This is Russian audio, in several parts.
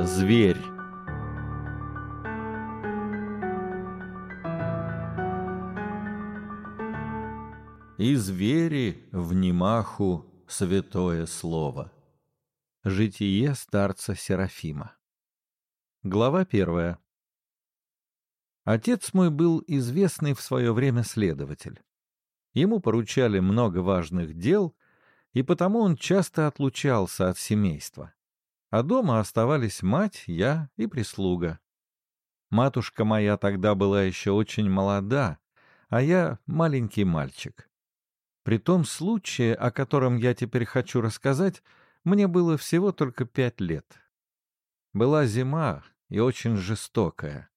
Зверь. И звери в немаху святое слово. Житие старца Серафима. Глава первая. Отец мой был известный в свое время следователь. Ему поручали много важных дел, и потому он часто отлучался от семейства. А дома оставались мать, я и прислуга. Матушка моя тогда была еще очень молода, а я маленький мальчик. При том случае, о котором я теперь хочу рассказать, мне было всего только пять лет. Была зима и очень жестокая.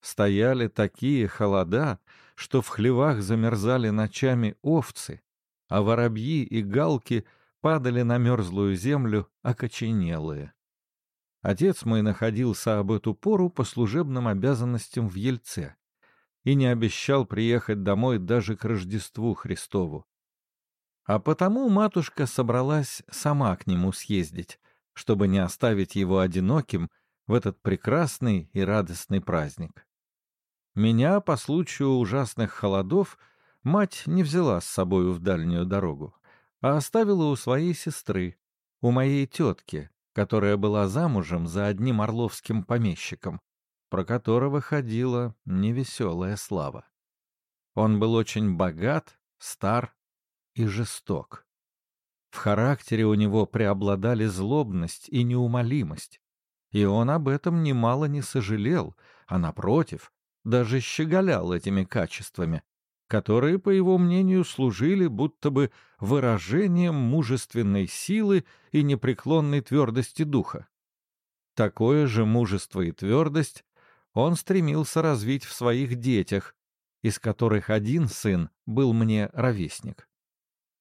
Стояли такие холода, что в хлевах замерзали ночами овцы, а воробьи и галки падали на мерзлую землю, окоченелые. Отец мой находился об эту пору по служебным обязанностям в Ельце и не обещал приехать домой даже к Рождеству Христову. А потому матушка собралась сама к нему съездить, чтобы не оставить его одиноким в этот прекрасный и радостный праздник. Меня по случаю ужасных холодов мать не взяла с собою в дальнюю дорогу а оставила у своей сестры, у моей тетки, которая была замужем за одним орловским помещиком, про которого ходила невеселая слава. Он был очень богат, стар и жесток. В характере у него преобладали злобность и неумолимость, и он об этом немало не сожалел, а, напротив, даже щеголял этими качествами, которые, по его мнению, служили будто бы выражением мужественной силы и непреклонной твердости духа. Такое же мужество и твердость он стремился развить в своих детях, из которых один сын был мне ровесник.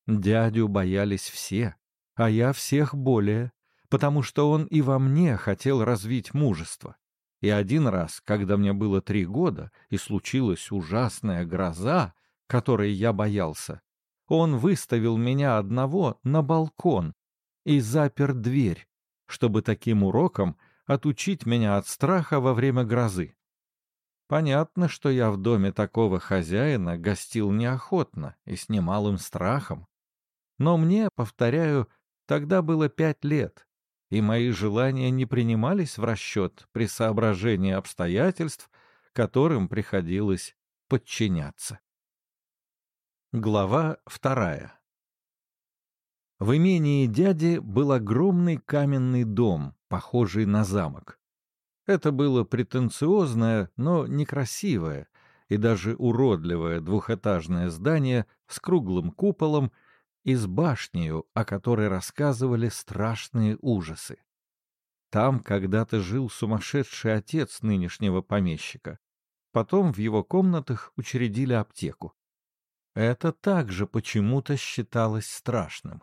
Дядю боялись все, а я всех более, потому что он и во мне хотел развить мужество. И один раз, когда мне было три года, и случилась ужасная гроза, которой я боялся, он выставил меня одного на балкон и запер дверь, чтобы таким уроком отучить меня от страха во время грозы. Понятно, что я в доме такого хозяина гостил неохотно и с немалым страхом. Но мне, повторяю, тогда было пять лет, и мои желания не принимались в расчет при соображении обстоятельств, которым приходилось подчиняться. Глава вторая В имении дяди был огромный каменный дом, похожий на замок. Это было претенциозное, но некрасивое и даже уродливое двухэтажное здание с круглым куполом и с башнею, о которой рассказывали страшные ужасы. Там когда-то жил сумасшедший отец нынешнего помещика. Потом в его комнатах учредили аптеку. Это также почему-то считалось страшным.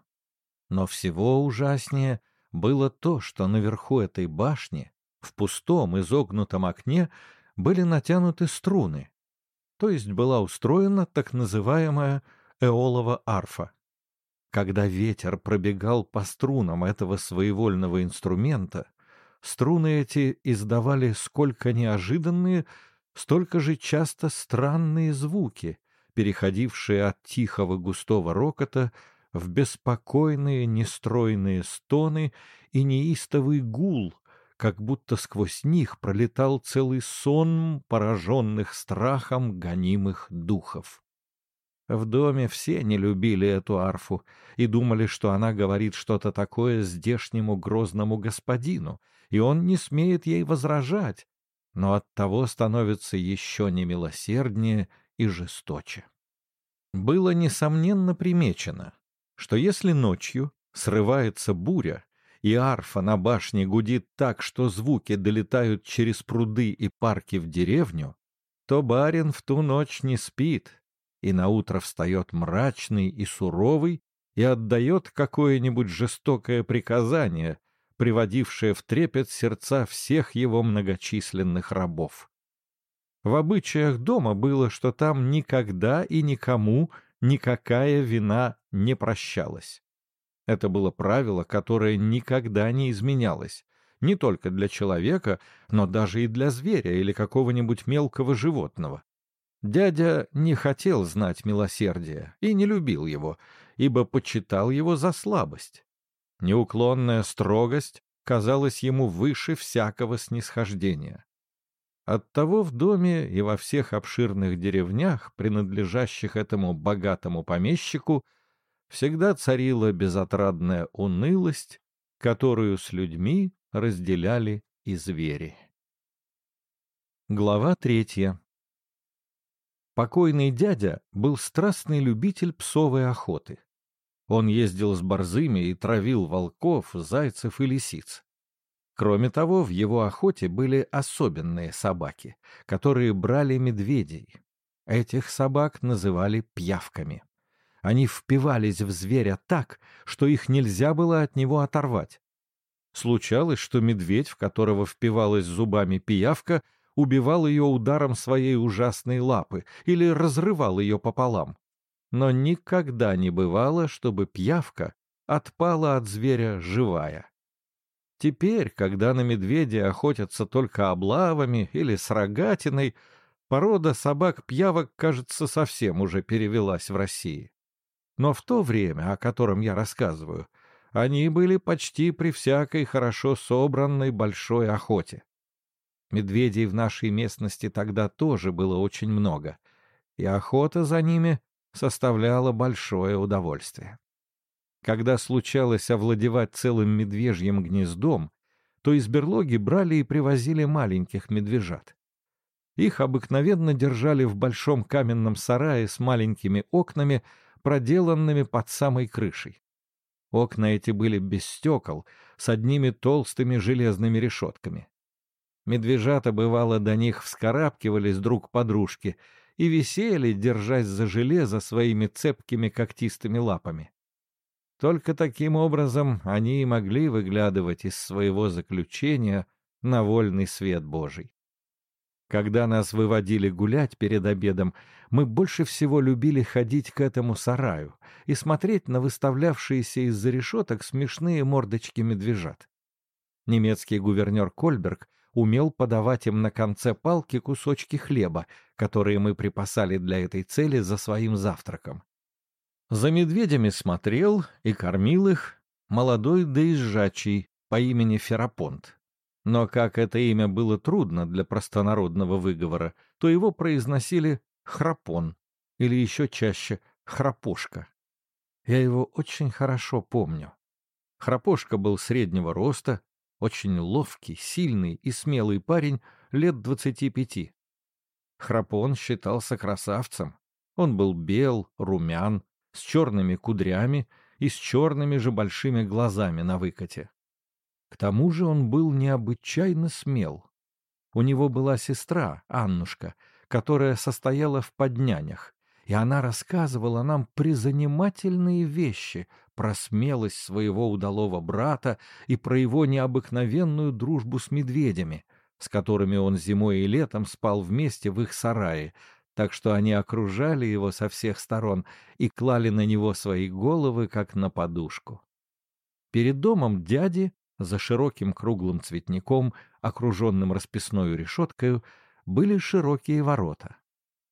Но всего ужаснее было то, что наверху этой башни, в пустом изогнутом окне, были натянуты струны, то есть была устроена так называемая эолова арфа. Когда ветер пробегал по струнам этого своевольного инструмента, струны эти издавали сколько неожиданные, столько же часто странные звуки, переходившие от тихого густого рокота в беспокойные нестройные стоны и неистовый гул, как будто сквозь них пролетал целый сон пораженных страхом гонимых духов. В доме все не любили эту арфу и думали, что она говорит что-то такое здешнему грозному господину, и он не смеет ей возражать, но оттого становится еще немилосерднее и жесточе. Было несомненно примечено, что если ночью срывается буря, и арфа на башне гудит так, что звуки долетают через пруды и парки в деревню, то барин в ту ночь не спит, и наутро встает мрачный и суровый и отдает какое-нибудь жестокое приказание, приводившее в трепет сердца всех его многочисленных рабов. В обычаях дома было, что там никогда и никому никакая вина не прощалась. Это было правило, которое никогда не изменялось, не только для человека, но даже и для зверя или какого-нибудь мелкого животного. Дядя не хотел знать милосердия и не любил его, ибо почитал его за слабость. Неуклонная строгость казалась ему выше всякого снисхождения. Оттого в доме и во всех обширных деревнях, принадлежащих этому богатому помещику, всегда царила безотрадная унылость, которую с людьми разделяли и звери. Глава третья Покойный дядя был страстный любитель псовой охоты. Он ездил с борзыми и травил волков, зайцев и лисиц. Кроме того, в его охоте были особенные собаки, которые брали медведей. Этих собак называли пьявками. Они впивались в зверя так, что их нельзя было от него оторвать. Случалось, что медведь, в которого впивалась зубами пиявка, убивал ее ударом своей ужасной лапы или разрывал ее пополам. Но никогда не бывало, чтобы пиявка отпала от зверя живая. Теперь, когда на медведя охотятся только облавами или с рогатиной, порода собак-пьявок, кажется, совсем уже перевелась в России. Но в то время, о котором я рассказываю, они были почти при всякой хорошо собранной большой охоте. Медведей в нашей местности тогда тоже было очень много, и охота за ними составляла большое удовольствие. Когда случалось овладевать целым медвежьим гнездом, то из берлоги брали и привозили маленьких медвежат. Их обыкновенно держали в большом каменном сарае с маленькими окнами, проделанными под самой крышей. Окна эти были без стекол, с одними толстыми железными решетками. Медвежата, бывало, до них вскарабкивались друг подружки и висели, держась за железо своими цепкими когтистыми лапами. Только таким образом они и могли выглядывать из своего заключения на вольный свет Божий. Когда нас выводили гулять перед обедом, мы больше всего любили ходить к этому сараю и смотреть на выставлявшиеся из-за решеток смешные мордочки медвежат. Немецкий гувернер Кольберг умел подавать им на конце палки кусочки хлеба, которые мы припасали для этой цели за своим завтраком. За медведями смотрел и кормил их молодой доезжачий по имени Ферапонт. Но как это имя было трудно для простонародного выговора, то его произносили «храпон» или еще чаще «храпошка». Я его очень хорошо помню. Храпошка был среднего роста, очень ловкий, сильный и смелый парень лет двадцати пяти. Храпон считался красавцем. Он был бел, румян, с черными кудрями и с черными же большими глазами на выкате. К тому же он был необычайно смел. У него была сестра, Аннушка, которая состояла в поднянях, и она рассказывала нам призанимательные вещи про смелость своего удалого брата и про его необыкновенную дружбу с медведями, с которыми он зимой и летом спал вместе в их сарае, так что они окружали его со всех сторон и клали на него свои головы, как на подушку. Перед домом дяди, за широким круглым цветником, окруженным расписной решеткою, были широкие ворота.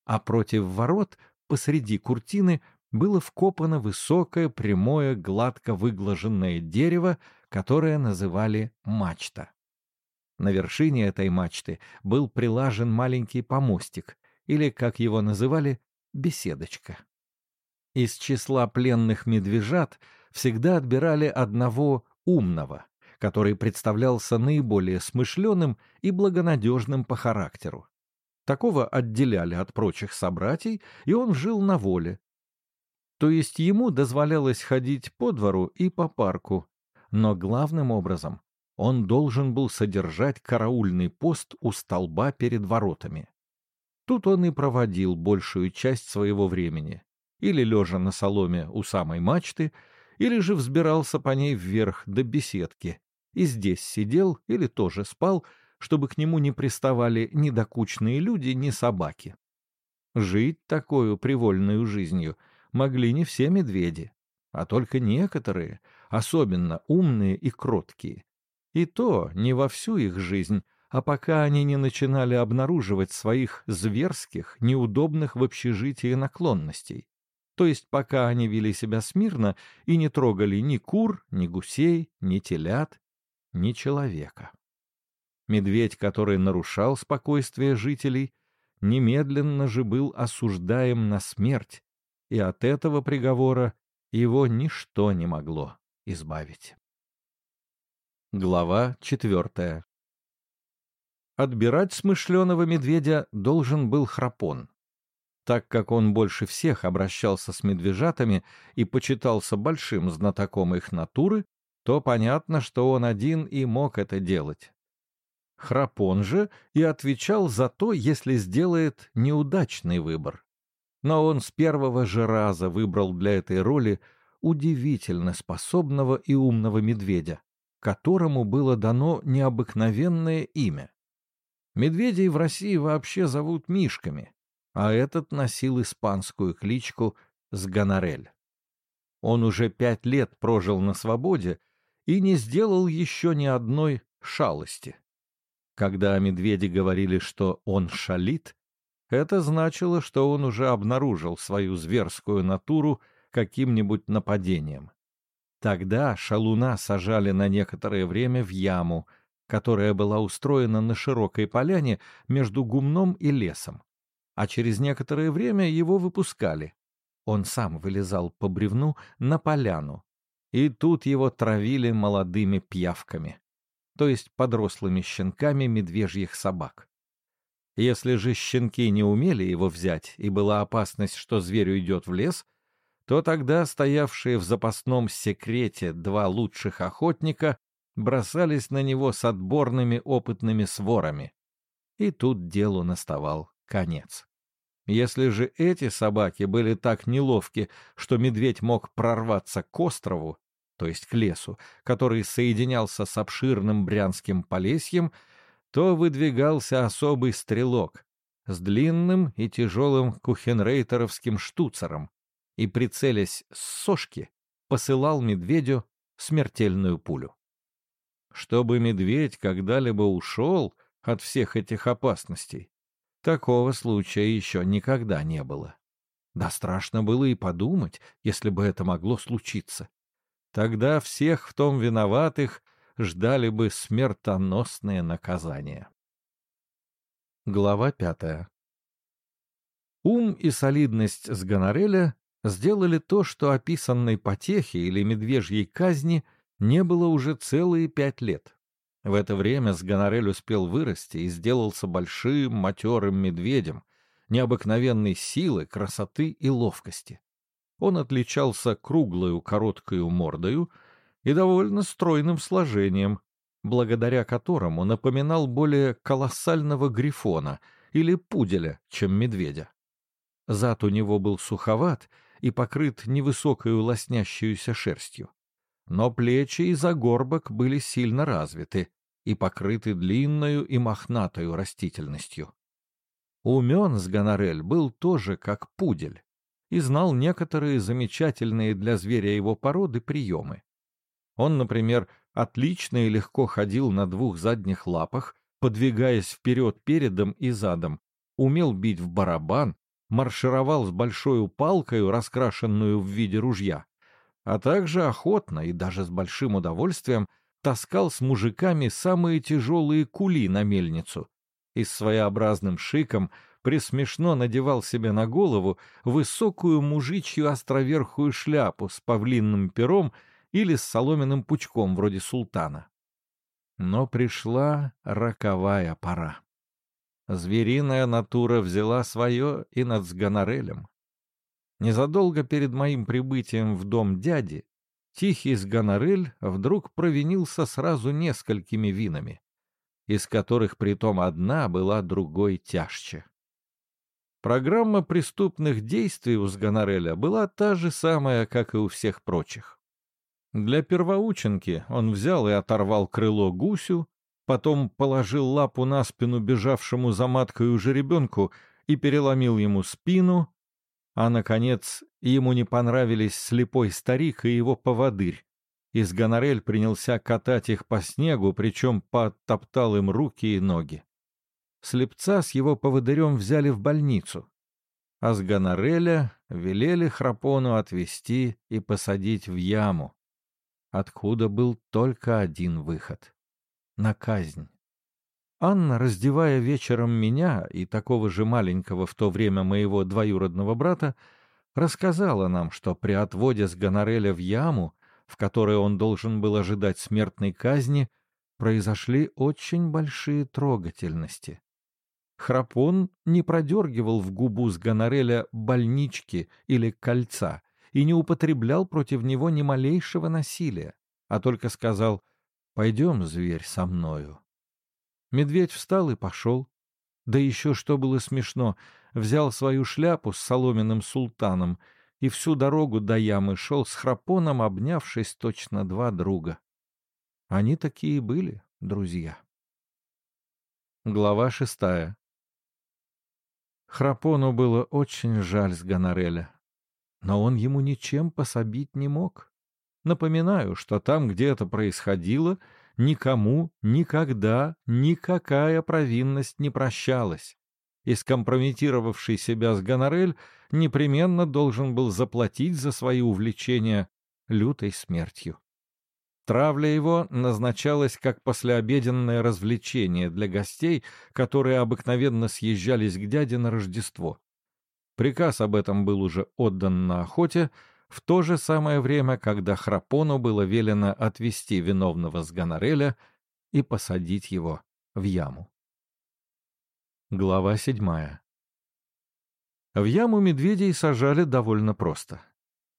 А против ворот, посреди куртины, было вкопано высокое, прямое, гладко выглаженное дерево, которое называли мачта. На вершине этой мачты был прилажен маленький помостик, или, как его называли, беседочка. Из числа пленных медвежат всегда отбирали одного умного, который представлялся наиболее смышленым и благонадежным по характеру. Такого отделяли от прочих собратьей, и он жил на воле. То есть ему дозволялось ходить по двору и по парку, но главным образом он должен был содержать караульный пост у столба перед воротами. Тут он и проводил большую часть своего времени, или лежа на соломе у самой мачты, или же взбирался по ней вверх до беседки, и здесь сидел или тоже спал, чтобы к нему не приставали ни докучные люди, ни собаки. Жить такую привольную жизнью могли не все медведи, а только некоторые, особенно умные и кроткие. И то не во всю их жизнь, а пока они не начинали обнаруживать своих зверских, неудобных в общежитии наклонностей. То есть пока они вели себя смирно и не трогали ни кур, ни гусей, ни телят, ни человека. Медведь, который нарушал спокойствие жителей, немедленно же был осуждаем на смерть, и от этого приговора его ничто не могло избавить. Глава четвертая Отбирать смышленого медведя должен был Храпон. Так как он больше всех обращался с медвежатами и почитался большим знатоком их натуры, то понятно, что он один и мог это делать. Храпон же и отвечал за то, если сделает неудачный выбор. Но он с первого же раза выбрал для этой роли удивительно способного и умного медведя, которому было дано необыкновенное имя. Медведей в России вообще зовут мишками, а этот носил испанскую кличку Сгонорель. Он уже пять лет прожил на свободе и не сделал еще ни одной шалости. Когда медведи говорили, что он шалит, это значило, что он уже обнаружил свою зверскую натуру каким-нибудь нападением. Тогда шалуна сажали на некоторое время в яму, которая была устроена на широкой поляне между гумном и лесом. А через некоторое время его выпускали. Он сам вылезал по бревну на поляну, и тут его травили молодыми пьявками, то есть подрослыми щенками медвежьих собак. Если же щенки не умели его взять, и была опасность, что зверь уйдет в лес, то тогда стоявшие в запасном секрете два лучших охотника бросались на него с отборными опытными сворами. И тут делу наставал конец. Если же эти собаки были так неловки, что медведь мог прорваться к острову, то есть к лесу, который соединялся с обширным брянским полесьем, то выдвигался особый стрелок с длинным и тяжелым кухенрейтеровским штуцером и, прицелясь с сошки, посылал медведю смертельную пулю. Чтобы медведь когда-либо ушел от всех этих опасностей, такого случая еще никогда не было. Да страшно было и подумать, если бы это могло случиться. Тогда всех в том виноватых ждали бы смертоносные наказания. Глава пятая Ум и солидность с Гонореля сделали то, что описанной потехи или медвежьей казни не было уже целые пять лет. В это время Сгонорель успел вырасти и сделался большим матерым медведем, необыкновенной силы, красоты и ловкости. Он отличался круглою короткою мордою и довольно стройным сложением, благодаря которому напоминал более колоссального грифона или пуделя, чем медведя. Зад у него был суховат и покрыт невысокой лоснящейся шерстью но плечи и загорбок были сильно развиты и покрыты длинною и мохнатою растительностью. Умен Сгонорель был тоже как пудель и знал некоторые замечательные для зверя его породы приемы. Он, например, отлично и легко ходил на двух задних лапах, подвигаясь вперед передом и задом, умел бить в барабан, маршировал с большой палкой, раскрашенную в виде ружья, а также охотно и даже с большим удовольствием таскал с мужиками самые тяжелые кули на мельницу и с своеобразным шиком присмешно надевал себе на голову высокую мужичью островерхую шляпу с павлинным пером или с соломенным пучком вроде султана. Но пришла роковая пора. Звериная натура взяла свое и над Сгонорелем. Незадолго перед моим прибытием в дом дяди тихий сгонорель вдруг провинился сразу несколькими винами, из которых притом одна была другой тяжче. Программа преступных действий у Сгонореля была та же самая, как и у всех прочих. Для первоученки он взял и оторвал крыло гусю, потом положил лапу на спину бежавшему за маткою жеребенку и переломил ему спину, а, наконец, ему не понравились слепой старик и его поводырь, и Сгонорель принялся катать их по снегу, причем подтоптал им руки и ноги. Слепца с его поводырем взяли в больницу, а с Гонореля велели Храпону отвезти и посадить в яму, откуда был только один выход — на казнь. Анна, раздевая вечером меня и такого же маленького в то время моего двоюродного брата, рассказала нам, что при отводе с Гонореля в яму, в которой он должен был ожидать смертной казни, произошли очень большие трогательности. Храпон не продергивал в губу с Гонореля больнички или кольца и не употреблял против него ни малейшего насилия, а только сказал «Пойдем, зверь, со мною». Медведь встал и пошел. Да еще что было смешно, взял свою шляпу с соломенным султаном и всю дорогу до ямы шел с храпоном, обнявшись точно два друга. Они такие были, друзья. Глава шестая Храпону было очень жаль с Гонореля, но он ему ничем пособить не мог. Напоминаю, что там, где это происходило, никому никогда никакая провинность не прощалась, и скомпрометировавший себя с Гонорель непременно должен был заплатить за свои увлечения лютой смертью. Травля его назначалась как послеобеденное развлечение для гостей, которые обыкновенно съезжались к дяде на Рождество. Приказ об этом был уже отдан на охоте, в то же самое время, когда Храпону было велено отвести виновного с Гонореля и посадить его в яму. Глава седьмая В яму медведей сажали довольно просто.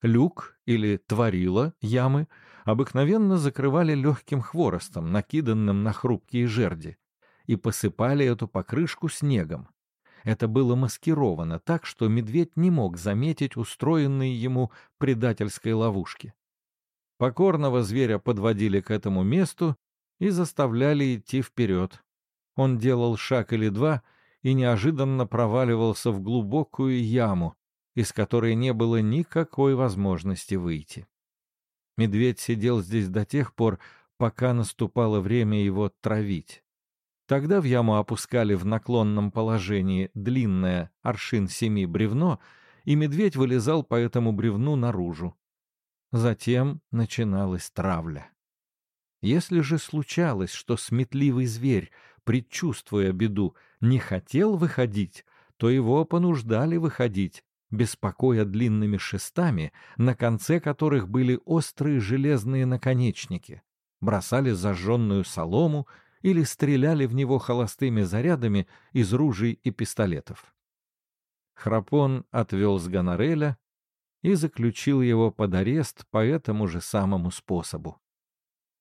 Люк или творила ямы обыкновенно закрывали легким хворостом, накиданным на хрупкие жерди, и посыпали эту покрышку снегом, это было маскировано так, что медведь не мог заметить устроенные ему предательской ловушки. Покорного зверя подводили к этому месту и заставляли идти вперед. Он делал шаг или два и неожиданно проваливался в глубокую яму, из которой не было никакой возможности выйти. Медведь сидел здесь до тех пор, пока наступало время его травить. Тогда в яму опускали в наклонном положении длинное аршин семи бревно, и медведь вылезал по этому бревну наружу. Затем начиналась травля. Если же случалось, что сметливый зверь, предчувствуя беду, не хотел выходить, то его понуждали выходить, беспокоя длинными шестами, на конце которых были острые железные наконечники, бросали зажженную солому или стреляли в него холостыми зарядами из ружей и пистолетов. Храпон отвел с Гонореля и заключил его под арест по этому же самому способу.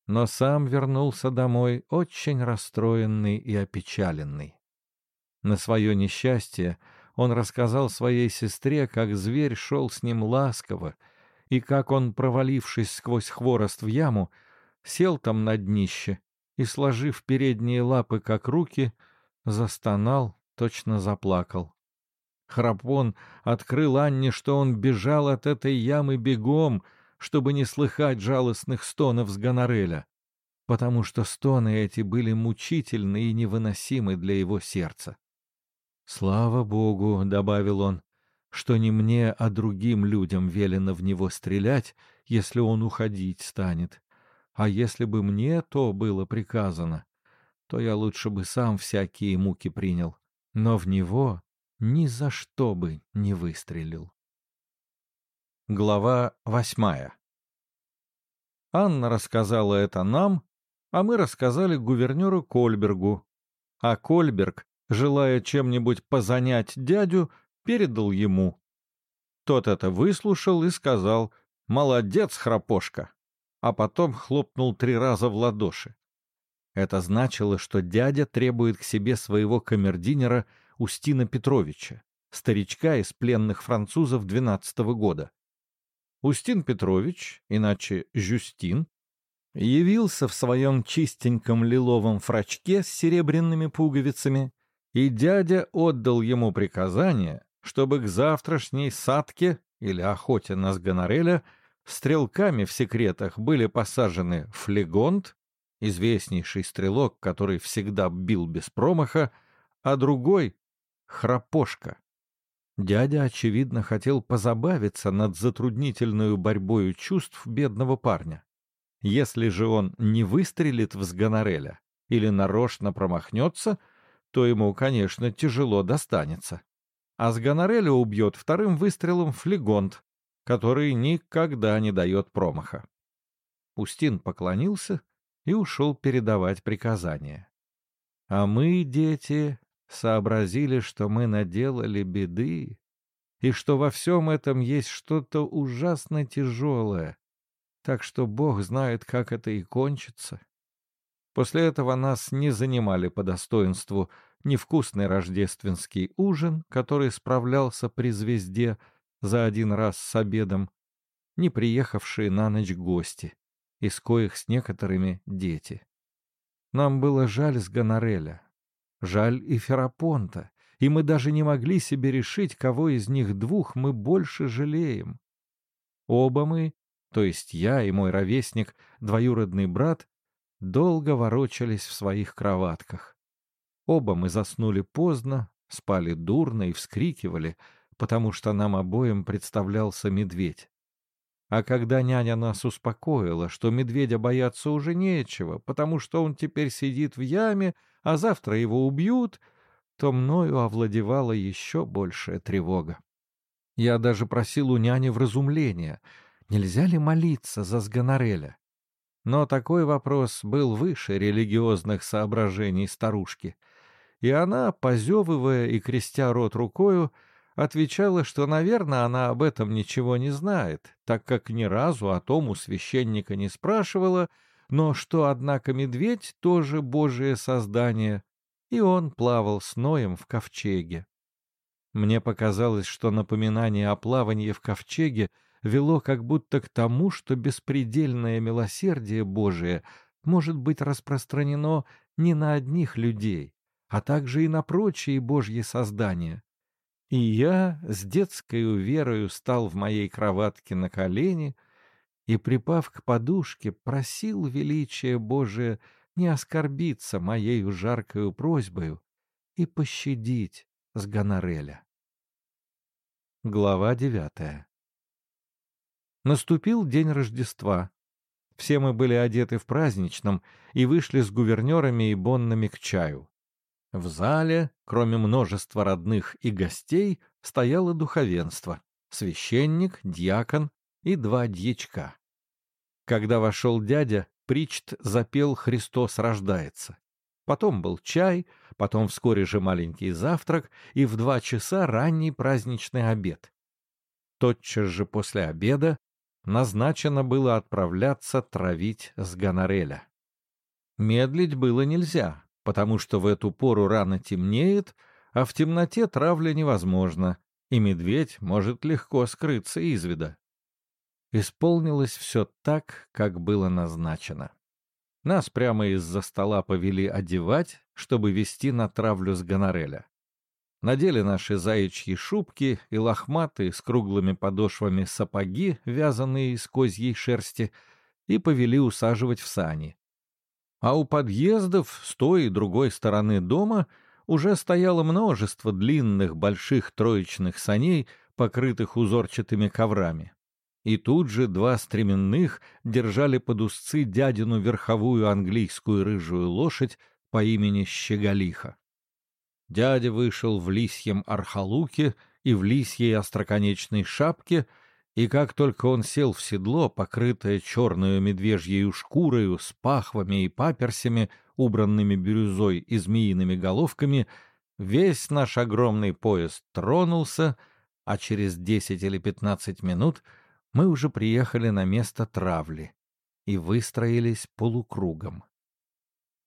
Но сам вернулся домой очень расстроенный и опечаленный. На свое несчастье он рассказал своей сестре, как зверь шел с ним ласково, и как он, провалившись сквозь хворост в яму, сел там на днище и, сложив передние лапы как руки, застонал, точно заплакал. Храпон открыл Анне, что он бежал от этой ямы бегом, чтобы не слыхать жалостных стонов с гонореля, потому что стоны эти были мучительны и невыносимы для его сердца. «Слава Богу», — добавил он, — «что не мне, а другим людям велено в него стрелять, если он уходить станет, а если бы мне то было приказано, то я лучше бы сам всякие муки принял, но в него ни за что бы не выстрелил. Глава восьмая Анна рассказала это нам, а мы рассказали гувернеру Кольбергу. А Кольберг, желая чем-нибудь позанять дядю, передал ему. Тот это выслушал и сказал «Молодец, храпошка!» А потом хлопнул три раза в ладоши. Это значило, что дядя требует к себе своего камердинера Устина Петровича, старичка из пленных французов двенадцатого года. Устин Петрович, иначе Жюстин, явился в своем чистеньком лиловом фрачке с серебряными пуговицами, и дядя отдал ему приказание, чтобы к завтрашней садке или охоте на сгонореля стрелками в секретах были посажены Флегонт, известнейший стрелок, который всегда бил без промаха, а другой — Храпошка. Дядя, очевидно, хотел позабавиться над затруднительной борьбой чувств бедного парня. Если же он не выстрелит в Сгонореля или нарочно промахнется, то ему, конечно, тяжело достанется. А Сгонореля убьет вторым выстрелом флегонт, который никогда не дает промаха. Устин поклонился и ушел передавать приказания. А мы, дети, сообразили, что мы наделали беды, и что во всем этом есть что-то ужасно тяжелое, так что Бог знает, как это и кончится. После этого нас не занимали по достоинству невкусный рождественский ужин, который справлялся при звезде за один раз с обедом, не приехавшие на ночь гости, из коих с некоторыми дети. Нам было жаль с Гонореля, жаль и Ферапонта, и мы даже не могли себе решить, кого из них двух мы больше жалеем. Оба мы, то есть я и мой ровесник, двоюродный брат, долго ворочались в своих кроватках. Оба мы заснули поздно, спали дурно и вскрикивали, потому что нам обоим представлялся медведь. А когда няня нас успокоила, что медведя бояться уже нечего, потому что он теперь сидит в яме, а завтра его убьют, то мною овладевала еще большая тревога. Я даже просил у няни вразумления, нельзя ли молиться за Сгонореля. Но такой вопрос был выше религиозных соображений старушки, и она, позевывая и крестя рот рукою, отвечала, что, наверное, она об этом ничего не знает, так как ни разу о том у священника не спрашивала, но что, однако, медведь тоже божие создание, и он плавал с Ноем в ковчеге. Мне показалось, что напоминание о плавании в ковчеге вело как будто к тому, что беспредельное милосердие Божие может быть распространено не на одних людей, а также и на прочие Божьи создания. И я с детской верою стал в моей кроватке на колени и, припав к подушке, просил величия Божия не оскорбиться моею жаркою просьбою и пощадить с Гонореля. Глава девятая Наступил день Рождества. Все мы были одеты в праздничном и вышли с гувернерами и боннами к чаю. В зале, кроме множества родных и гостей, стояло духовенство, священник, дьякон и два дьячка. Когда вошел дядя, Причт запел «Христос рождается». Потом был чай, потом вскоре же маленький завтрак и в два часа ранний праздничный обед. Тотчас же после обеда назначено было отправляться травить с гонореля. Медлить было нельзя, потому что в эту пору рано темнеет, а в темноте травля невозможна, и медведь может легко скрыться из вида. Исполнилось все так, как было назначено. Нас прямо из-за стола повели одевать, чтобы вести на травлю с гонореля. Надели наши заячьи шубки и лохматые с круглыми подошвами сапоги, вязанные из козьей шерсти, и повели усаживать в сани. А у подъездов с той и другой стороны дома уже стояло множество длинных больших троечных саней, покрытых узорчатыми коврами. И тут же два стременных держали под узцы дядину верховую английскую рыжую лошадь по имени Щеголиха. Дядя вышел в лисьем архалуке и в лисьей остроконечной шапке — и как только он сел в седло, покрытое черную медвежьей шкурою с пахвами и паперсями, убранными бирюзой и змеиными головками, весь наш огромный поезд тронулся, а через десять или пятнадцать минут мы уже приехали на место травли и выстроились полукругом.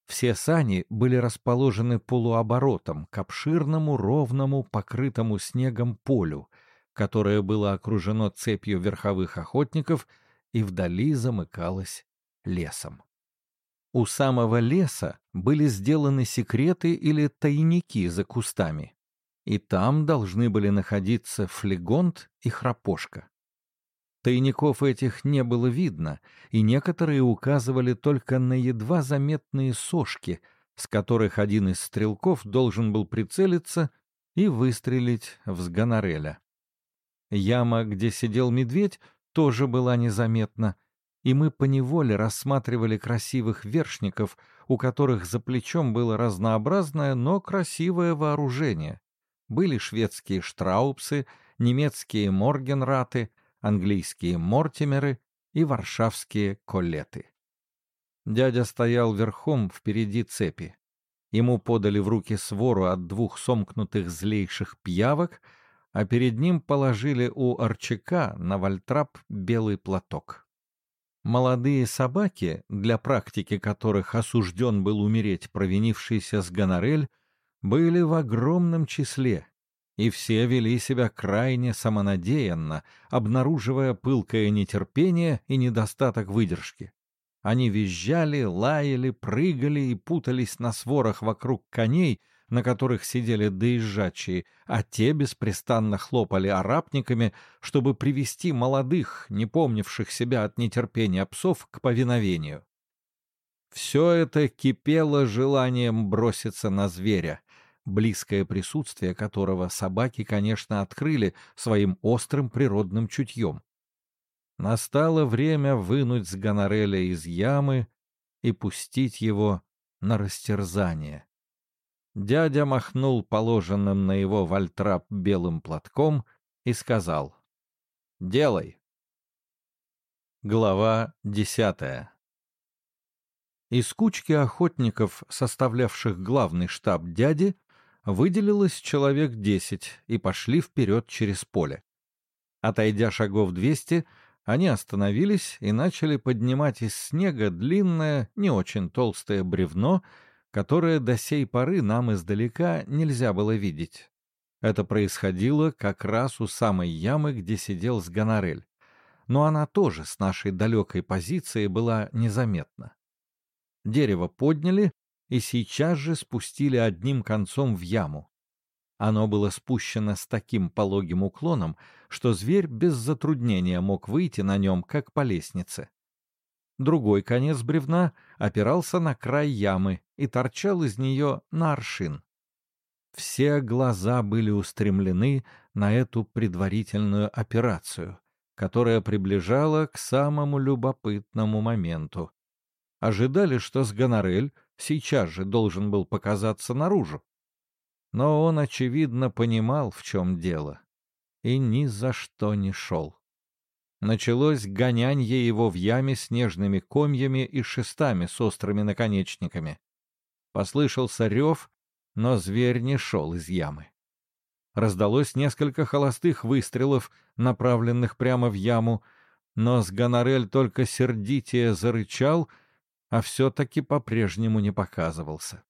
Все сани были расположены полуоборотом к обширному, ровному, покрытому снегом полю — которое было окружено цепью верховых охотников и вдали замыкалось лесом. У самого леса были сделаны секреты или тайники за кустами, и там должны были находиться флегонт и храпошка. Тайников этих не было видно, и некоторые указывали только на едва заметные сошки, с которых один из стрелков должен был прицелиться и выстрелить в сгонореля. Яма, где сидел медведь, тоже была незаметна, и мы поневоле рассматривали красивых вершников, у которых за плечом было разнообразное, но красивое вооружение. Были шведские штраупсы, немецкие моргенраты, английские мортимеры и варшавские коллеты. Дядя стоял верхом впереди цепи. Ему подали в руки свору от двух сомкнутых злейших пьявок, а перед ним положили у Арчака на вальтрап белый платок. Молодые собаки, для практики которых осужден был умереть провинившийся с гонорель, были в огромном числе, и все вели себя крайне самонадеянно, обнаруживая пылкое нетерпение и недостаток выдержки. Они визжали, лаяли, прыгали и путались на сворах вокруг коней, на которых сидели доезжачие, а те беспрестанно хлопали арапниками, чтобы привести молодых, не помнивших себя от нетерпения псов, к повиновению. Все это кипело желанием броситься на зверя, близкое присутствие которого собаки, конечно, открыли своим острым природным чутьем. Настало время вынуть с гонореля из ямы и пустить его на растерзание. Дядя махнул положенным на его вальтрап белым платком и сказал «Делай». Глава десятая Из кучки охотников, составлявших главный штаб дяди, выделилось человек десять и пошли вперед через поле. Отойдя шагов двести, они остановились и начали поднимать из снега длинное, не очень толстое бревно, которое до сей поры нам издалека нельзя было видеть. Это происходило как раз у самой ямы, где сидел Сгонорель. Но она тоже с нашей далекой позиции была незаметна. Дерево подняли и сейчас же спустили одним концом в яму. Оно было спущено с таким пологим уклоном, что зверь без затруднения мог выйти на нем, как по лестнице. Другой конец бревна опирался на край ямы и торчал из нее на аршин. Все глаза были устремлены на эту предварительную операцию, которая приближала к самому любопытному моменту. Ожидали, что Сгонорель сейчас же должен был показаться наружу. Но он, очевидно, понимал, в чем дело, и ни за что не шел началось гонянье его в яме снежными комьями и шестами с острыми наконечниками. Послышался рев, но зверь не шел из ямы. Раздалось несколько холостых выстрелов, направленных прямо в яму, но Сгонорель только сердитее зарычал, а все-таки по-прежнему не показывался.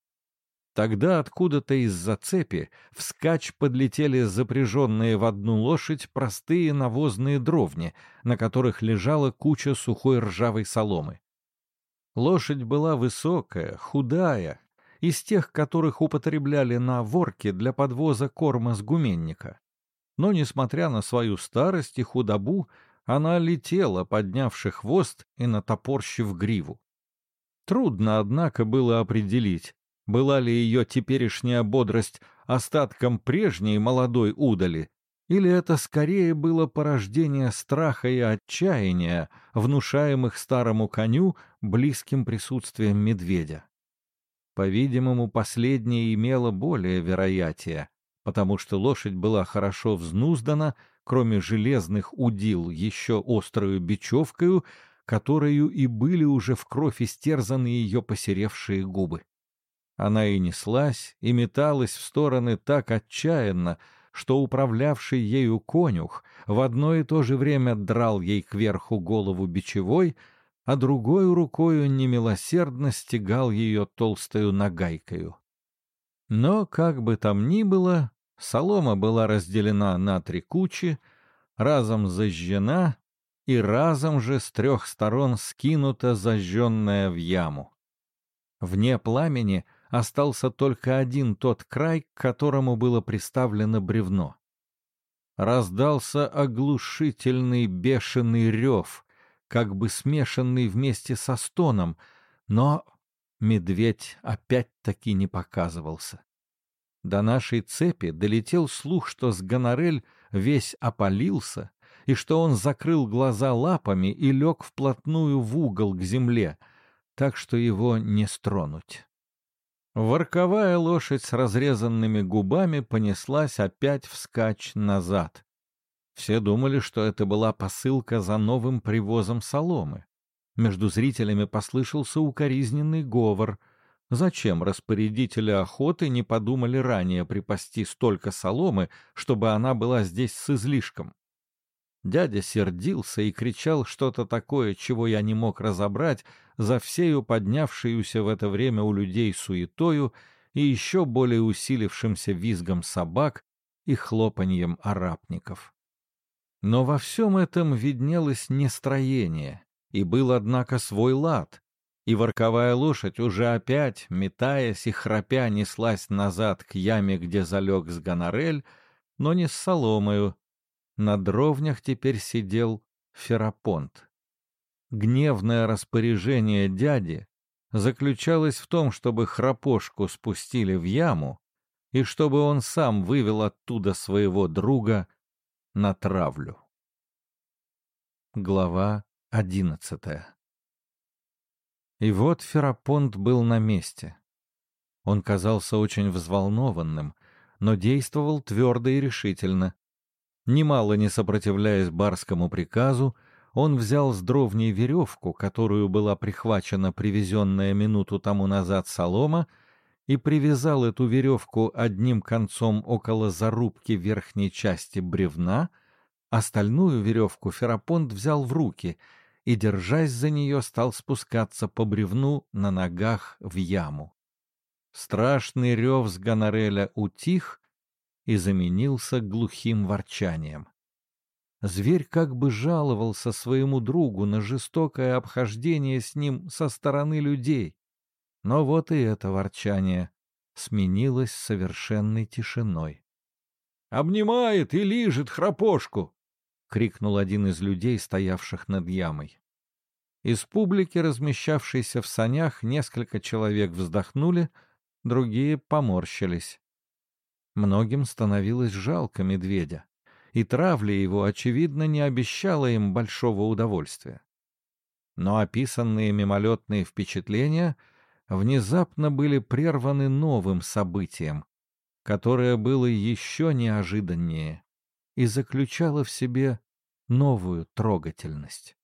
Тогда откуда-то из-за цепи вскачь подлетели запряженные в одну лошадь простые навозные дровни, на которых лежала куча сухой ржавой соломы. Лошадь была высокая, худая, из тех, которых употребляли на ворке для подвоза корма с гуменника. Но, несмотря на свою старость и худобу, она летела, поднявши хвост и натопорщив гриву. Трудно, однако, было определить, была ли ее теперешняя бодрость остатком прежней молодой удали, или это скорее было порождение страха и отчаяния, внушаемых старому коню близким присутствием медведя? По-видимому, последнее имело более вероятие, потому что лошадь была хорошо взнуздана, кроме железных удил еще острую бечевкою, которую и были уже в кровь истерзаны ее посеревшие губы. Она и неслась, и металась в стороны так отчаянно, что управлявший ею конюх в одно и то же время драл ей кверху голову бичевой, а другой рукою немилосердно стегал ее толстою нагайкою. Но, как бы там ни было, солома была разделена на три кучи, разом зажжена и разом же с трех сторон скинута зажженная в яму. Вне пламени остался только один тот край, к которому было приставлено бревно. раздался оглушительный бешеный рев, как бы смешанный вместе со стоном, но медведь опять-таки не показывался. До нашей цепи долетел слух, что с Гонорель весь опалился, и что он закрыл глаза лапами и лег вплотную в угол к земле, так что его не стронуть. Ворковая лошадь с разрезанными губами понеслась опять вскачь назад. Все думали, что это была посылка за новым привозом соломы. Между зрителями послышался укоризненный говор. Зачем распорядители охоты не подумали ранее припасти столько соломы, чтобы она была здесь с излишком? Дядя сердился и кричал что-то такое, чего я не мог разобрать, за всею поднявшуюся в это время у людей суетою и еще более усилившимся визгом собак и хлопаньем арапников. Но во всем этом виднелось нестроение, и был, однако, свой лад, и ворковая лошадь уже опять, метаясь и храпя, неслась назад к яме, где залег с гонорель, но не с соломою, на дровнях теперь сидел Ферапонт. Гневное распоряжение дяди заключалось в том, чтобы храпошку спустили в яму и чтобы он сам вывел оттуда своего друга на травлю. Глава одиннадцатая И вот Ферапонт был на месте. Он казался очень взволнованным, но действовал твердо и решительно, Немало не сопротивляясь барскому приказу, он взял с дровней веревку, которую была прихвачена привезенная минуту тому назад солома, и привязал эту веревку одним концом около зарубки верхней части бревна, остальную веревку Ферапонт взял в руки и, держась за нее, стал спускаться по бревну на ногах в яму. Страшный рев с гонореля утих, и заменился глухим ворчанием. Зверь как бы жаловался своему другу на жестокое обхождение с ним со стороны людей. Но вот и это ворчание сменилось совершенной тишиной. «Обнимает и лижет храпошку!» — крикнул один из людей, стоявших над ямой. Из публики, размещавшейся в санях, несколько человек вздохнули, другие поморщились. Многим становилось жалко медведя, и травля его, очевидно, не обещала им большого удовольствия. Но описанные мимолетные впечатления внезапно были прерваны новым событием, которое было еще неожиданнее и заключало в себе новую трогательность.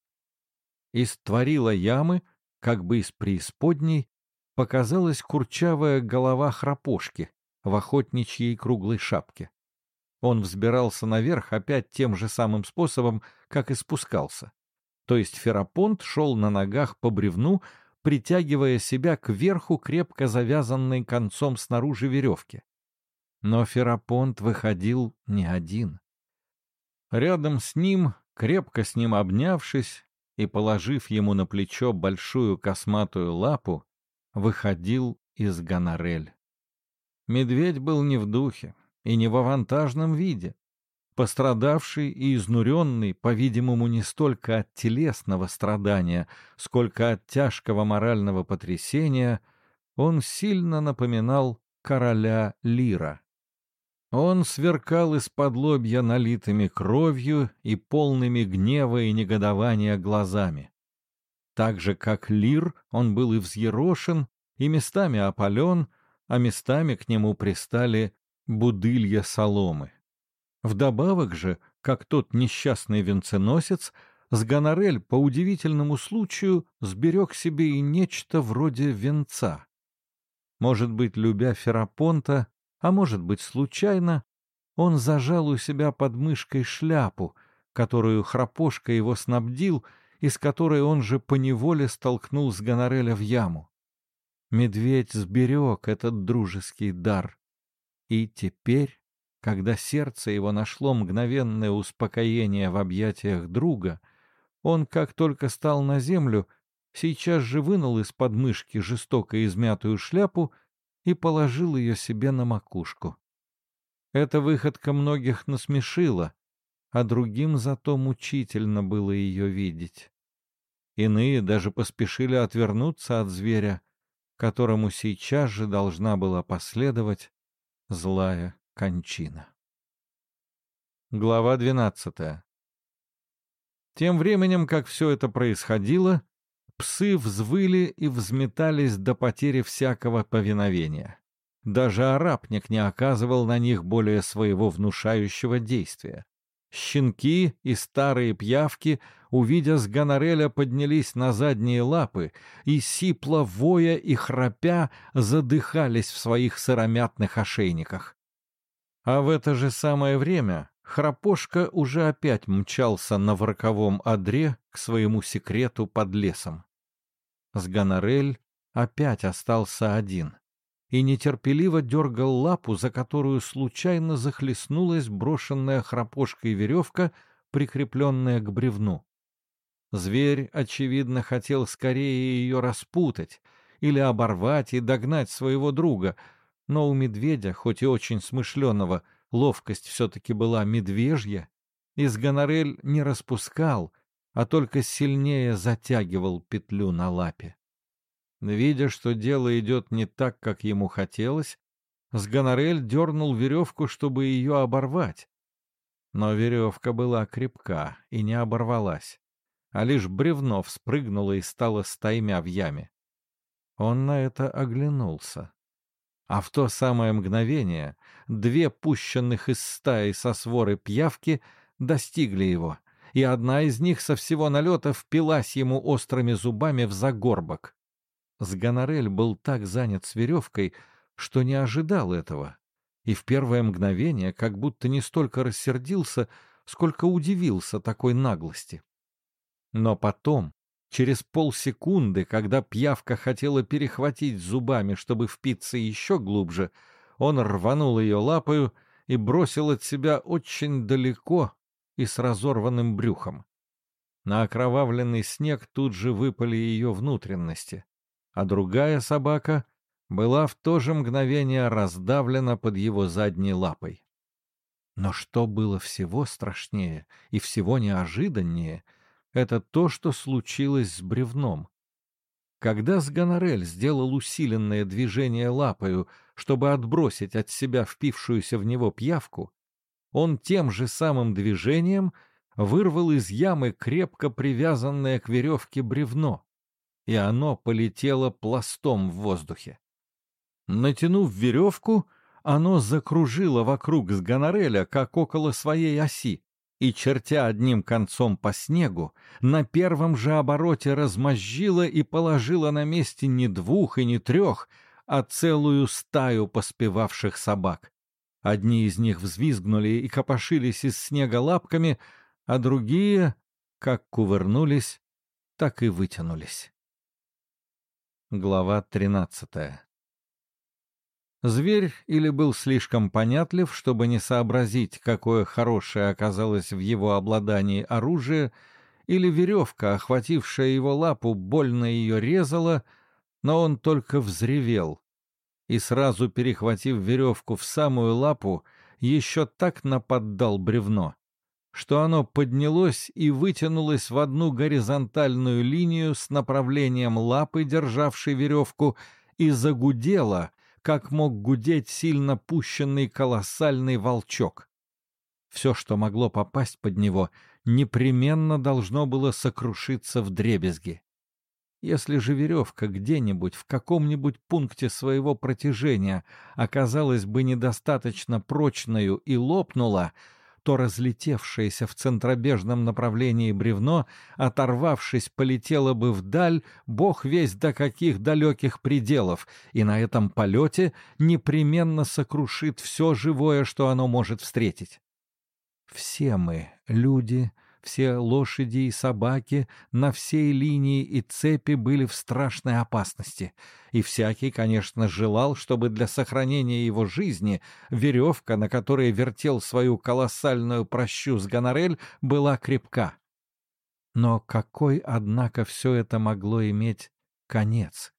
Из творила ямы, как бы из преисподней, показалась курчавая голова храпошки, в охотничьей круглой шапке. Он взбирался наверх опять тем же самым способом, как и спускался. То есть Ферапонт шел на ногах по бревну, притягивая себя к верху крепко завязанной концом снаружи веревки. Но Ферапонт выходил не один. Рядом с ним, крепко с ним обнявшись и положив ему на плечо большую косматую лапу, выходил из Гонорель. Медведь был не в духе и не в авантажном виде. Пострадавший и изнуренный, по-видимому, не столько от телесного страдания, сколько от тяжкого морального потрясения, он сильно напоминал короля Лира. Он сверкал из-под лобья налитыми кровью и полными гнева и негодования глазами. Так же, как Лир, он был и взъерошен, и местами опален, а местами к нему пристали будылья соломы. Вдобавок же, как тот несчастный венценосец, с Гонорель по удивительному случаю сберег себе и нечто вроде венца. Может быть, любя Ферапонта, а может быть, случайно, он зажал у себя под мышкой шляпу, которую Храпошка его снабдил и с которой он же поневоле столкнул с Гонореля в яму. Медведь сберег этот дружеский дар. И теперь, когда сердце его нашло мгновенное успокоение в объятиях друга, он, как только стал на землю, сейчас же вынул из подмышки жестоко измятую шляпу и положил ее себе на макушку. Эта выходка многих насмешила, а другим зато мучительно было ее видеть. Иные даже поспешили отвернуться от зверя, которому сейчас же должна была последовать злая кончина. Глава двенадцатая. Тем временем, как все это происходило, псы взвыли и взметались до потери всякого повиновения. Даже арабник не оказывал на них более своего внушающего действия. Щенки и старые пьявки, увидя с гонореля, поднялись на задние лапы и, сипло воя и храпя, задыхались в своих сыромятных ошейниках. А в это же самое время Храпошка уже опять мчался на ворковом одре к своему секрету под лесом. С Гонорель опять остался один и нетерпеливо дергал лапу, за которую случайно захлестнулась брошенная храпошкой веревка, прикрепленная к бревну. Зверь, очевидно, хотел скорее ее распутать или оборвать и догнать своего друга, но у медведя, хоть и очень смышленого, ловкость все-таки была медвежья, из гонорель не распускал, а только сильнее затягивал петлю на лапе. Видя, что дело идет не так, как ему хотелось, Сгонорель дернул веревку, чтобы ее оборвать. Но веревка была крепка и не оборвалась, а лишь бревно вспрыгнуло и стало стаймя в яме. Он на это оглянулся. А в то самое мгновение две пущенных из стаи со своры пьявки достигли его, и одна из них со всего налета впилась ему острыми зубами в загорбок. Сгонорель был так занят с веревкой, что не ожидал этого, и в первое мгновение как будто не столько рассердился, сколько удивился такой наглости. Но потом, через полсекунды, когда пьявка хотела перехватить зубами, чтобы впиться еще глубже, он рванул ее лапою и бросил от себя очень далеко и с разорванным брюхом. На окровавленный снег тут же выпали ее внутренности а другая собака была в то же мгновение раздавлена под его задней лапой. Но что было всего страшнее и всего неожиданнее, это то, что случилось с бревном. Когда Сгонорель сделал усиленное движение лапою, чтобы отбросить от себя впившуюся в него пьявку, он тем же самым движением вырвал из ямы крепко привязанное к веревке бревно и оно полетело пластом в воздухе. Натянув веревку, оно закружило вокруг с гонореля, как около своей оси, и, чертя одним концом по снегу, на первом же обороте размозжило и положило на месте не двух и не трех, а целую стаю поспевавших собак. Одни из них взвизгнули и копошились из снега лапками, а другие, как кувырнулись, так и вытянулись. Глава 13 Зверь или был слишком понятлив, чтобы не сообразить, какое хорошее оказалось в его обладании оружие, или веревка, охватившая его лапу, больно ее резала, но он только взревел. И сразу перехватив веревку в самую лапу, еще так наподдал бревно, что оно поднялось и вытянулось в одну горизонтальную линию с направлением лапы, державшей веревку, и загудело, как мог гудеть сильно пущенный колоссальный волчок. Все, что могло попасть под него, непременно должно было сокрушиться в дребезги. Если же веревка где-нибудь в каком-нибудь пункте своего протяжения оказалась бы недостаточно прочною и лопнула, то разлетевшееся в центробежном направлении бревно, оторвавшись, полетело бы вдаль, бог весь до каких далеких пределов, и на этом полете непременно сокрушит все живое, что оно может встретить. Все мы, люди, — все лошади и собаки на всей линии и цепи были в страшной опасности, и всякий, конечно, желал, чтобы для сохранения его жизни веревка, на которой вертел свою колоссальную прощу с гонорель, была крепка. Но какой, однако, все это могло иметь конец?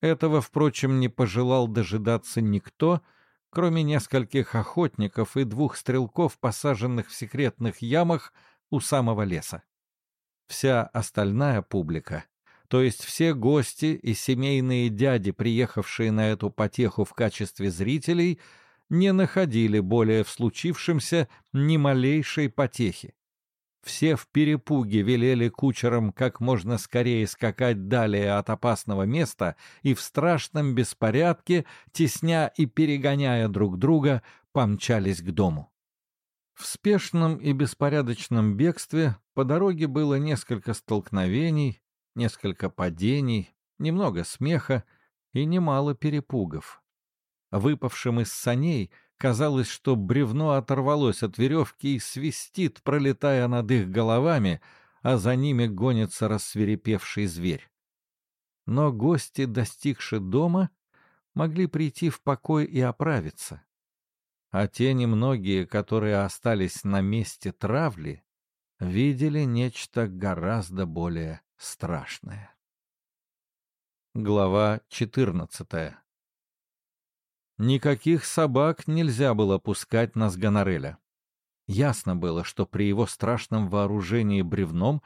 Этого, впрочем, не пожелал дожидаться никто, кроме нескольких охотников и двух стрелков, посаженных в секретных ямах у самого леса. Вся остальная публика, то есть все гости и семейные дяди, приехавшие на эту потеху в качестве зрителей, не находили более в случившемся ни малейшей потехи. Все в перепуге велели кучерам как можно скорее скакать далее от опасного места и в страшном беспорядке, тесня и перегоняя друг друга, помчались к дому. В спешном и беспорядочном бегстве по дороге было несколько столкновений, несколько падений, немного смеха и немало перепугов. Выпавшим из саней — Казалось, что бревно оторвалось от веревки и свистит, пролетая над их головами, а за ними гонится рассверепевший зверь. Но гости, достигши дома, могли прийти в покой и оправиться. А те немногие, которые остались на месте травли, видели нечто гораздо более страшное. Глава четырнадцатая Никаких собак нельзя было пускать на Сгонореля. Ясно было, что при его страшном вооружении бревном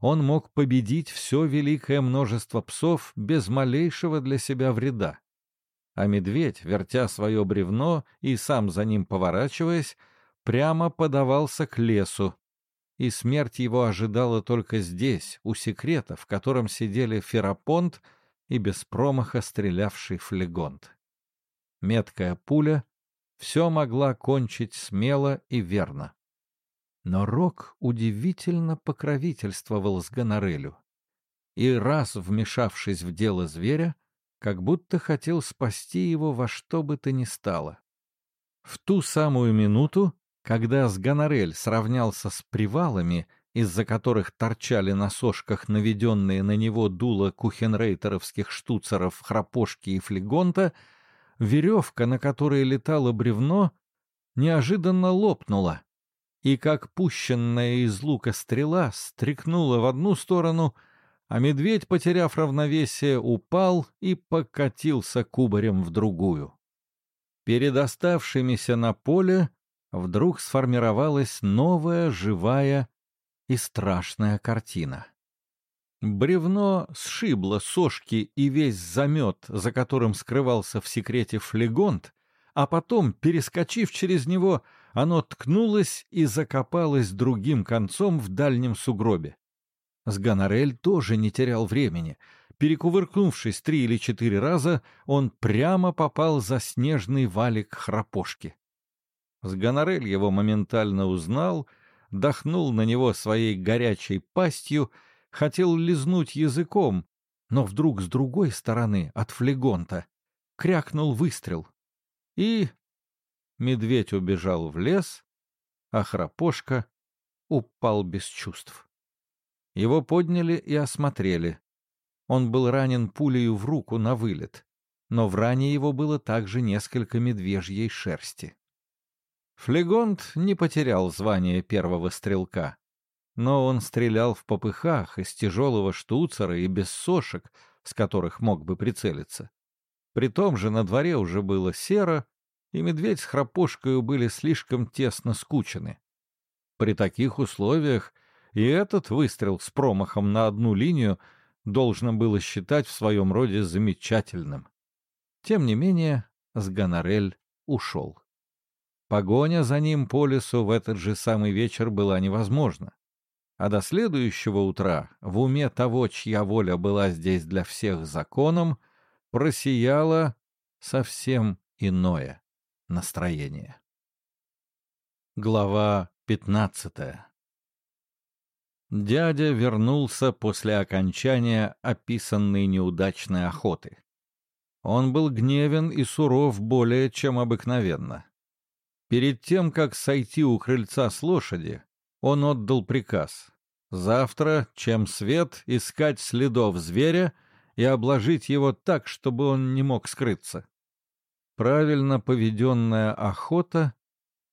он мог победить все великое множество псов без малейшего для себя вреда. А медведь, вертя свое бревно и сам за ним поворачиваясь, прямо подавался к лесу, и смерть его ожидала только здесь, у секрета, в котором сидели Ферапонт и без промаха стрелявший Флегонт меткая пуля, все могла кончить смело и верно. Но Рок удивительно покровительствовал с Гонорелю. И раз вмешавшись в дело зверя, как будто хотел спасти его во что бы то ни стало. В ту самую минуту, когда Сгонорель сравнялся с привалами, из-за которых торчали на сошках наведенные на него дуло кухенрейтеровских штуцеров храпошки и флегонта, веревка, на которой летало бревно, неожиданно лопнула, и как пущенная из лука стрела стрекнула в одну сторону, а медведь, потеряв равновесие, упал и покатился кубарем в другую. Перед оставшимися на поле вдруг сформировалась новая живая и страшная картина. Бревно сшибло сошки и весь замет, за которым скрывался в секрете флегонт, а потом, перескочив через него, оно ткнулось и закопалось другим концом в дальнем сугробе. Сганарель тоже не терял времени. Перекувыркнувшись три или четыре раза, он прямо попал за снежный валик храпошки. Сганарель его моментально узнал, дохнул на него своей горячей пастью — хотел лизнуть языком, но вдруг с другой стороны, от флегонта, крякнул выстрел. И медведь убежал в лес, а храпошка упал без чувств. Его подняли и осмотрели. Он был ранен пулею в руку на вылет, но в ране его было также несколько медвежьей шерсти. Флегонт не потерял звание первого стрелка но он стрелял в попыхах из тяжелого штуцера и без сошек, с которых мог бы прицелиться. При том же на дворе уже было серо, и медведь с храпошкою были слишком тесно скучены. При таких условиях и этот выстрел с промахом на одну линию должно было считать в своем роде замечательным. Тем не менее, Сганарель ушел. Погоня за ним по лесу в этот же самый вечер была невозможна а до следующего утра в уме того, чья воля была здесь для всех законом, просияло совсем иное настроение. Глава пятнадцатая Дядя вернулся после окончания описанной неудачной охоты. Он был гневен и суров более чем обыкновенно. Перед тем, как сойти у крыльца с лошади, он отдал приказ завтра, чем свет, искать следов зверя и обложить его так, чтобы он не мог скрыться. Правильно поведенная охота,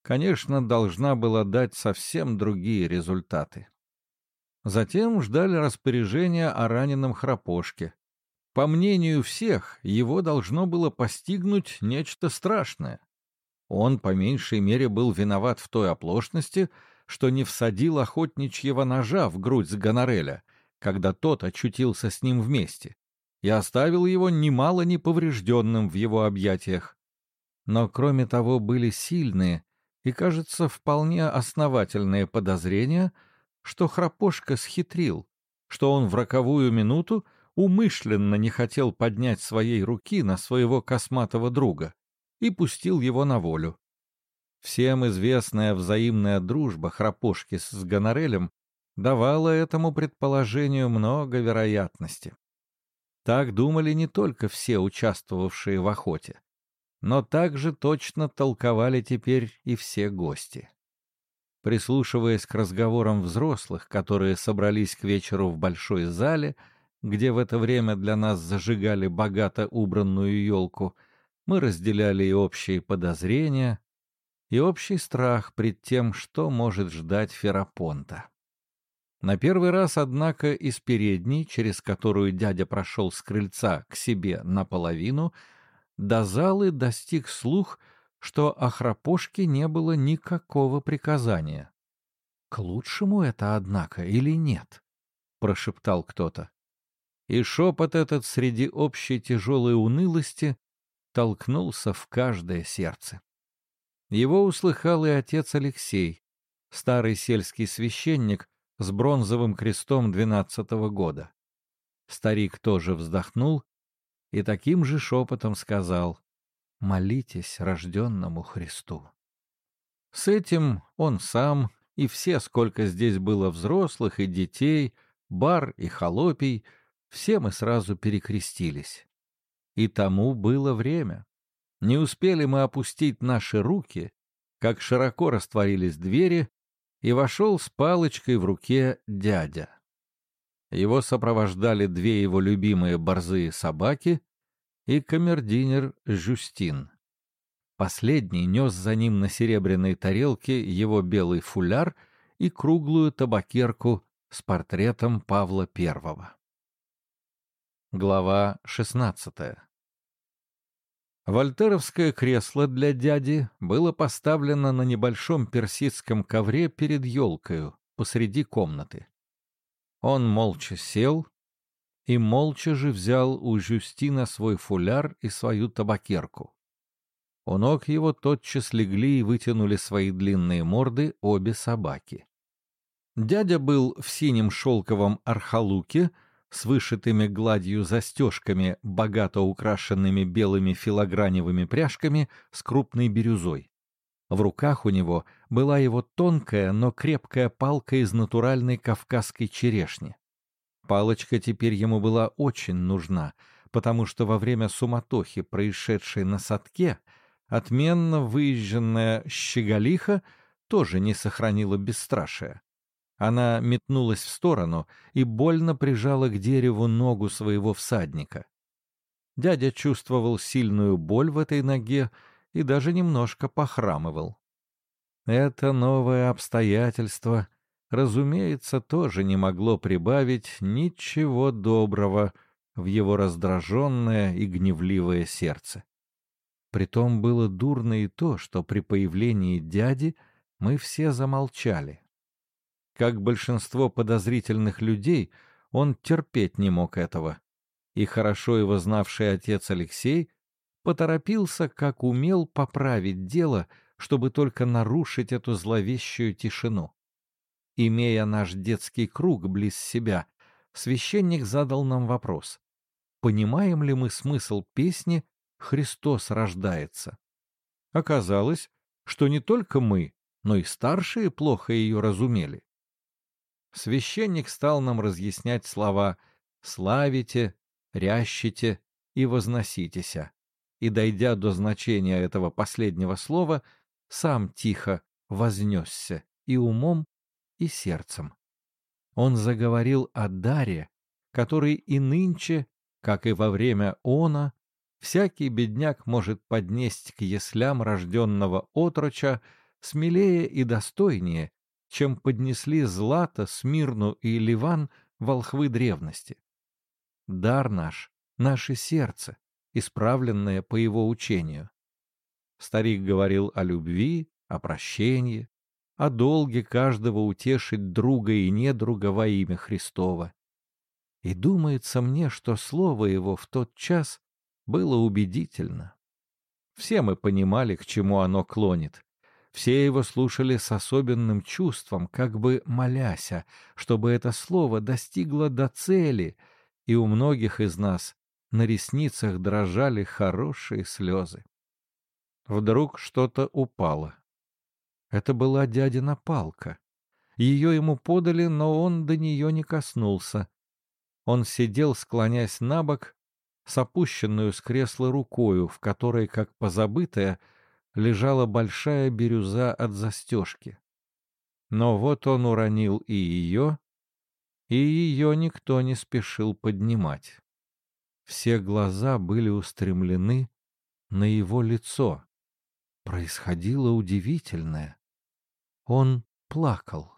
конечно, должна была дать совсем другие результаты. Затем ждали распоряжения о раненом храпошке. По мнению всех, его должно было постигнуть нечто страшное. Он, по меньшей мере, был виноват в той оплошности, что не всадил охотничьего ножа в грудь с Гонореля, когда тот очутился с ним вместе, и оставил его немало неповрежденным в его объятиях. Но, кроме того, были сильные и, кажется, вполне основательные подозрения, что Храпошка схитрил, что он в роковую минуту умышленно не хотел поднять своей руки на своего косматого друга и пустил его на волю. Всем известная взаимная дружба Храпошки с Гонорелем давала этому предположению много вероятности. Так думали не только все участвовавшие в охоте, но также точно толковали теперь и все гости. Прислушиваясь к разговорам взрослых, которые собрались к вечеру в большой зале, где в это время для нас зажигали богато убранную елку, мы разделяли и общие подозрения, и общий страх пред тем, что может ждать Ферапонта. На первый раз, однако, из передней, через которую дядя прошел с крыльца к себе наполовину, до залы достиг слух, что о храпошке не было никакого приказания. — К лучшему это, однако, или нет? — прошептал кто-то. И шепот этот среди общей тяжелой унылости толкнулся в каждое сердце. Его услыхал и отец Алексей, старый сельский священник с бронзовым крестом двенадцатого года. Старик тоже вздохнул и таким же шепотом сказал «Молитесь рожденному Христу». С этим он сам и все, сколько здесь было взрослых и детей, бар и холопий, все мы сразу перекрестились. И тому было время. Не успели мы опустить наши руки, как широко растворились двери, и вошел с палочкой в руке дядя. Его сопровождали две его любимые борзые собаки и камердинер Жюстин. Последний нес за ним на серебряной тарелке его белый фуляр и круглую табакерку с портретом Павла I. Глава 16 Вольтеровское кресло для дяди было поставлено на небольшом персидском ковре перед елкою посреди комнаты. Он молча сел и молча же взял у Жюстина свой фуляр и свою табакерку. У ног его тотчас легли и вытянули свои длинные морды обе собаки. Дядя был в синем шелковом архалуке с вышитыми гладью застежками, богато украшенными белыми филограневыми пряжками с крупной бирюзой. В руках у него была его тонкая, но крепкая палка из натуральной кавказской черешни. Палочка теперь ему была очень нужна, потому что во время суматохи, происшедшей на садке, отменно выезженная щеголиха тоже не сохранила бесстрашия. Она метнулась в сторону и больно прижала к дереву ногу своего всадника. Дядя чувствовал сильную боль в этой ноге и даже немножко похрамывал. Это новое обстоятельство, разумеется, тоже не могло прибавить ничего доброго в его раздраженное и гневливое сердце. Притом было дурно и то, что при появлении дяди мы все замолчали. Как большинство подозрительных людей, он терпеть не мог этого. И хорошо его знавший отец Алексей поторопился, как умел, поправить дело, чтобы только нарушить эту зловещую тишину. Имея наш детский круг близ себя, священник задал нам вопрос. Понимаем ли мы смысл песни «Христос рождается»? Оказалось, что не только мы, но и старшие плохо ее разумели священник стал нам разъяснять слова «славите», «рящите» и «возноситеся», и, дойдя до значения этого последнего слова, сам тихо вознесся и умом, и сердцем. Он заговорил о даре, который и нынче, как и во время она, всякий бедняк может поднесть к яслям рожденного отроча смелее и достойнее, чем поднесли Злата, Смирну и Ливан волхвы древности. Дар наш — наше сердце, исправленное по его учению. Старик говорил о любви, о прощении, о долге каждого утешить друга и недруга во имя Христова. И думается мне, что слово его в тот час было убедительно. Все мы понимали, к чему оно клонит. Все его слушали с особенным чувством, как бы моляся, чтобы это слово достигло до цели, и у многих из нас на ресницах дрожали хорошие слезы. Вдруг что-то упало. Это была дядина палка. Ее ему подали, но он до нее не коснулся. Он сидел, склонясь на бок, с опущенную с кресла рукою, в которой, как позабытая, лежала большая бирюза от застежки. Но вот он уронил и ее, и ее никто не спешил поднимать. Все глаза были устремлены на его лицо. Происходило удивительное. Он плакал.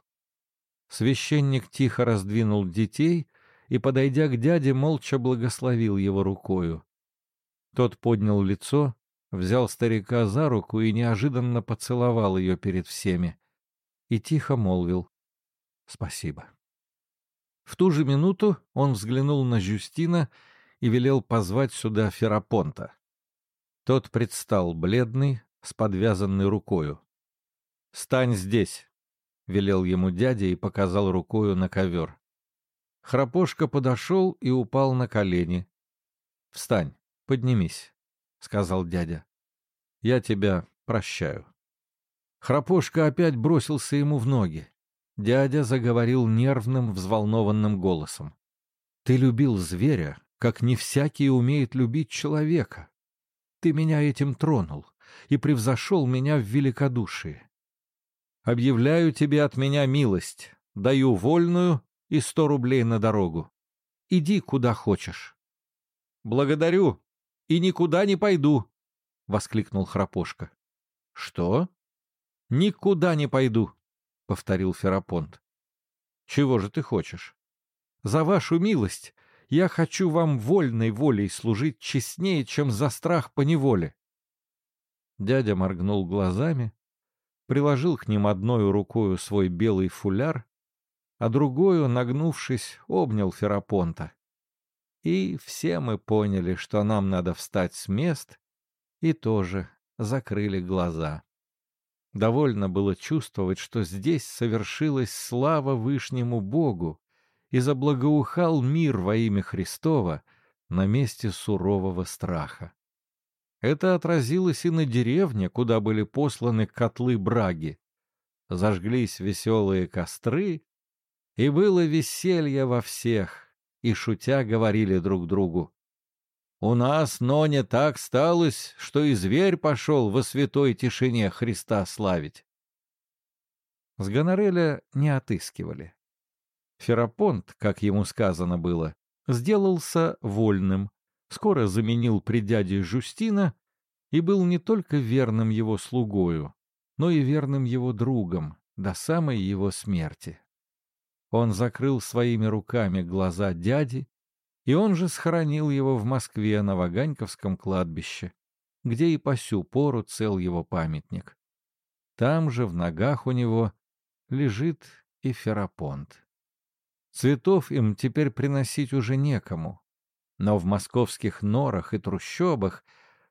Священник тихо раздвинул детей и, подойдя к дяде, молча благословил его рукою. Тот поднял лицо, взял старика за руку и неожиданно поцеловал ее перед всеми. И тихо молвил «Спасибо». В ту же минуту он взглянул на Жюстина и велел позвать сюда Ферапонта. Тот предстал бледный, с подвязанной рукою. «Стань здесь!» — велел ему дядя и показал рукою на ковер. Храпошка подошел и упал на колени. «Встань, поднимись», — сказал дядя. «Я тебя прощаю». Храпошка опять бросился ему в ноги. Дядя заговорил нервным, взволнованным голосом. «Ты любил зверя, как не всякий умеет любить человека. Ты меня этим тронул и превзошел меня в великодушии. Объявляю тебе от меня милость, даю вольную и сто рублей на дорогу. Иди куда хочешь. — Благодарю и никуда не пойду, — воскликнул Храпошка. — Что? — Никуда не пойду, — повторил Ферапонт. — Чего же ты хочешь? — За вашу милость я хочу вам вольной волей служить честнее, чем за страх по неволе. Дядя моргнул глазами, приложил к ним одной рукою свой белый фуляр, а другую, нагнувшись, обнял Ферапонта. И все мы поняли, что нам надо встать с мест, и тоже закрыли глаза. Довольно было чувствовать, что здесь совершилась слава Вышнему Богу, и заблагоухал мир во имя Христова на месте сурового страха. Это отразилось и на деревне, куда были посланы котлы браги. Зажглись веселые костры, и было веселье во всех, и, шутя, говорили друг другу. «У нас, но не так сталось, что и зверь пошел во святой тишине Христа славить». С Гонореля не отыскивали. Ферапонт, как ему сказано было, сделался вольным, скоро заменил при дяде Жустина и был не только верным его слугою, но и верным его другом до самой его смерти. Он закрыл своими руками глаза дяди, и он же схоронил его в Москве на Ваганьковском кладбище, где и по сю пору цел его памятник. Там же в ногах у него лежит и Ферапонт. Цветов им теперь приносить уже некому. Но в московских норах и трущобах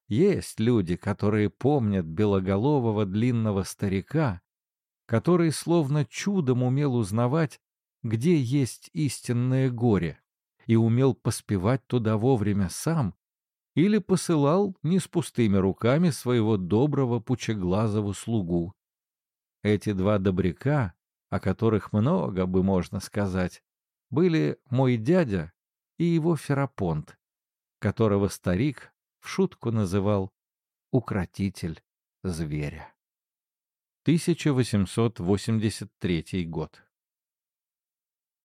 есть люди, которые помнят белоголового длинного старика, который словно чудом умел узнавать, где есть истинное горе, и умел поспевать туда вовремя сам, или посылал не с пустыми руками своего доброго пучеглазого слугу. Эти два добряка, о которых много бы можно сказать, были мой дядя и его Ферапонт, которого старик в шутку называл «укротитель зверя». 1883 год.